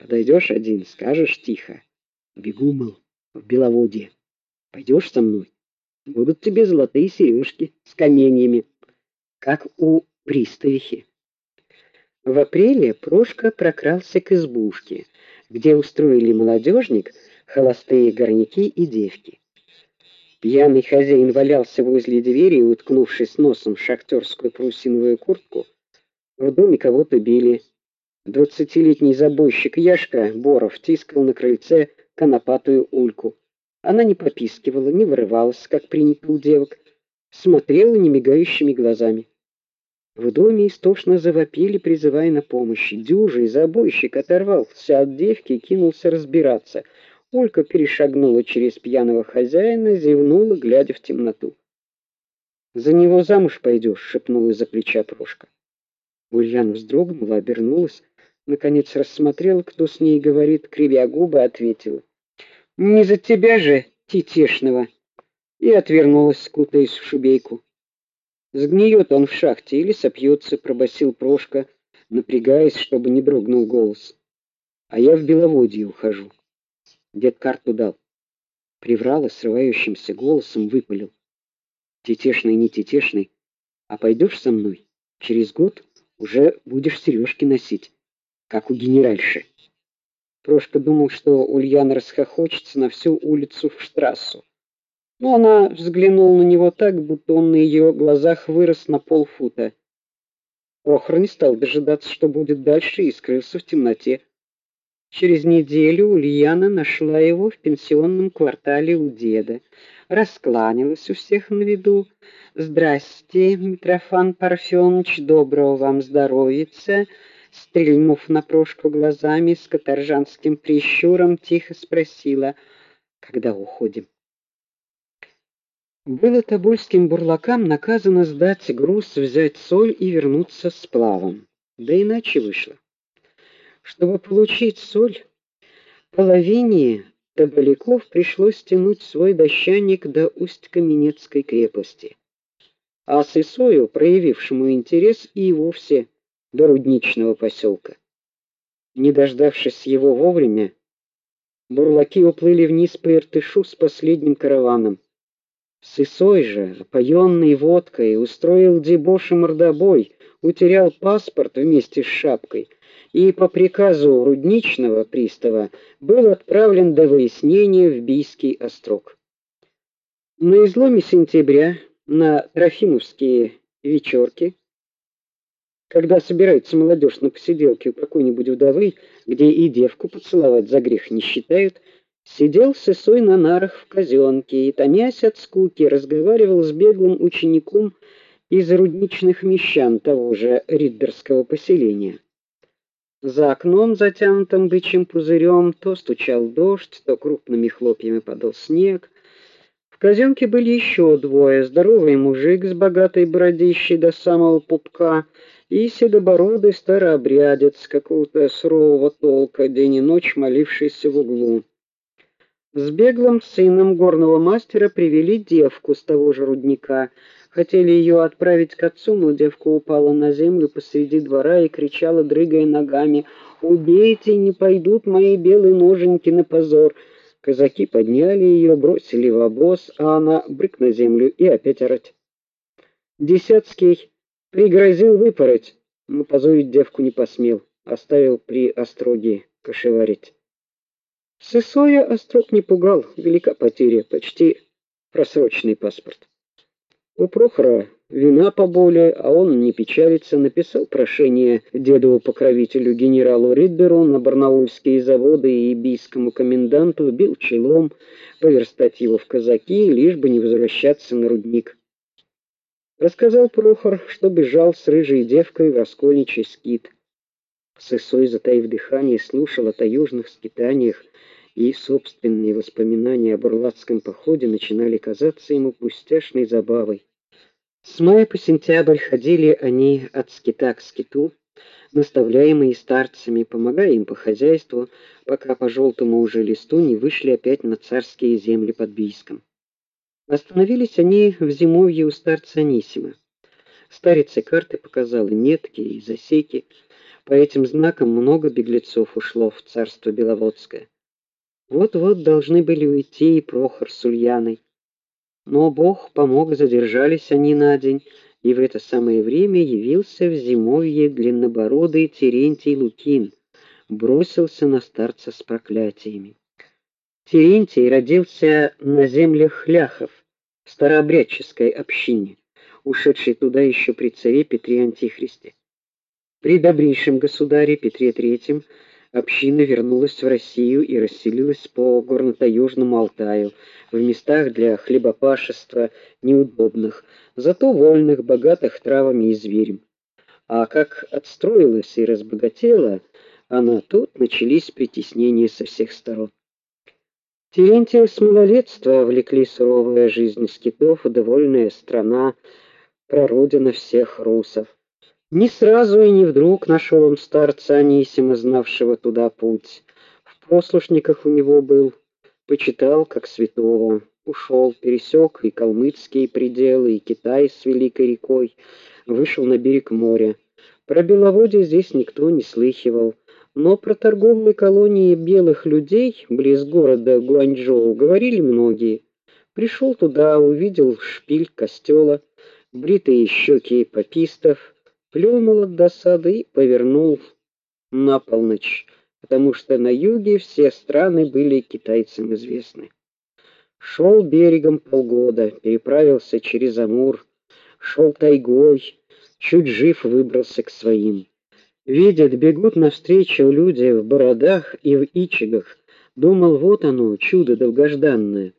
Подойдешь один, скажешь тихо: "Бегу, мол, в Беловодье. Пойдешь со мной? Будут тебе золотые сережки с каменьями, как у приставихи". В апреле Прошка прокрался к избушке, где устроили молодежник, холостые горняки и девки. Пьяный хозяин валялся возле двери, уткнувшись носом в шахтерскую парусиновую куртку. В доме кого-то били. Двадцатилетний забойщик Яшка Боров тискал на крыльце конопатую ульку. Она не попискивала, не вырывалась, как принято у девок, смотрела немигающими глазами. В доме истошно завопили, призывая на помощь. Дюжий забойщик оторвался от девки и кинулся разбираться. Олька перешагнула через пьяного хозяина, зевнула, глядя в темноту. За него замуж пойдешь, шепнула из-за плеча Прошка. Ульяна вздрогнула, обернулась, наконец рассмотрела, кто с ней говорит, кривя губы, ответила: "Не за тебя же, тетешного". И отвернулась, скутаясь в шубейку. Сгниет он в шахте или сопьется, пробасил Прошка, напрягаясь, чтобы не дрогнул голос. А я в Беловодье ухожу. Дед карту дал. Приврала срывающимся голосом, выпалил: "Тетешный, не тетешный, а пойдешь со мной? Через год уже будешь сережки носить, как у генеральши". Прошка думал, что Ульяна расхохочется на всю улицу в штрассу но она взглянула на него так, будто он на ее глазах вырос на полфута. Прохор не стал дожидаться, что будет дальше, и скрылся в темноте. Через неделю Ульяна нашла его в пенсионном квартале у деда. Раскланялась у всех на виду. "Здрасте, Митрофан Парфёнович, доброго вам здоровьица", стрельнув на Прошку глазами с каторжанским прищуром, тихо спросила: "Когда уходим?" Было тобольским бурлакам наказано сдать груз, взять соль и вернуться с плавом. Да иначе вышло. Чтобы получить соль, половине тоболяков пришлось тянуть свой дощаник до Усть-Каменецкой крепости. А Сысою, проявившему интерес, и вовсе до рудничного поселка. Не дождавшись его вовремя, бурлаки уплыли вниз по Иртышу с последним караваном. Сысой же, опоенный водкой, устроил дебош и мордобой, утерял паспорт вместе с шапкой и по приказу рудничного пристава был отправлен до выяснения в Бийский острог. На изломе сентября на Трофимовские вечерки, когда собирается молодежь на посиделки у какой-нибудь вдовы, где и девку поцеловать за грех не считают, Сидел сысой на нарах в казенке и, томясь от скуки, разговаривал с беглым учеником из рудничных мещан того же риддерского поселения. За окном, затянутым бычьим пузырем, то стучал дождь, то крупными хлопьями падал снег. Казенке были еще двое: здоровый мужик с богатой бородищей до самого пупка и седобородый старообрядец какого-то сурового толка, день и ночь молившийся в углу. С беглым сыном горного мастера привели девку с того же рудника. Хотели ее отправить к отцу, но девка упала на землю посреди двора и кричала, дрыгая ногами: "Убейте, не пойдут мои белые ноженьки на позор!" Казаки подняли ее, бросили в обоз, а она брык на землю и опять орать. Десятский пригрозил выпороть, но позорить девку не посмел, оставил при остроге кошеварить. Сысоя Острог не пугал, велика потеря, почти просроченный паспорт. У Прохора вина поболее, а он не печалится, написал прошение дедову покровителю генералу Ридберу на барнаульские заводы и бийскому коменданту, бил челом, поверстать его в казаки, лишь бы не возвращаться на рудник. Рассказал Прохор, что бежал с рыжей девкой в раскольничий скит. Сысой, затаив дыхание, слушал о таежных скитаниях, и собственные воспоминания о бурлацком походе начинали казаться ему пустяшной забавой. С мая по сентябрь ходили они от скита к скиту, наставляемые старцами, помогая им по хозяйству, пока по желтому уже листу не вышли опять на царские земли под Бийском. Остановились они в зимовье у старца Анисима. Старец карты показал метки, и засеки. По этим знакам много беглецов ушло в царство Беловодское. Вот-вот должны были уйти и Прохор с Ульяной. Но Бог помог, задержались они на день, и в это самое время явился в зимовье длиннобородый Терентий Лукин, бросился на старца с проклятиями. Терентий родился на землях ляхов, в старообрядческой общине, ушедшей туда еще при царе Петре Антихристе. При добрейшем государе Петре III община вернулась в Россию и расселилась по горно-таежному Алтаю, в местах для хлебопашества неудобных, зато вольных, богатых травами и зверем. А как отстроилась и разбогатела она, тут начались притеснения со всех сторон. Терентия с малолетства влекли суровая жизнь скитов довольная страна, прародина всех русов. Не сразу и не вдруг нашел он старца Анисима, знавшего туда путь. В послушниках у него был, почитал как святого. Ушел, пересек и калмыцкие пределы, и Китай с великой рекой, вышел на берег моря. Про Беловодье здесь никто не слыхивал, но про торговые колонии белых людей близ города Гуанчжоу говорили многие. Пришел туда, увидел шпиль костела, бритые щеки папистов, плюнул от досады и повернул на полночь, потому что на юге все страны были китайцам известны. Шел берегом полгода, переправился через Амур, шел тайгой, чуть жив выбрался к своим. Видят, бегут навстречу люди в бородах и в ичигах. Думал, вот оно, чудо долгожданное.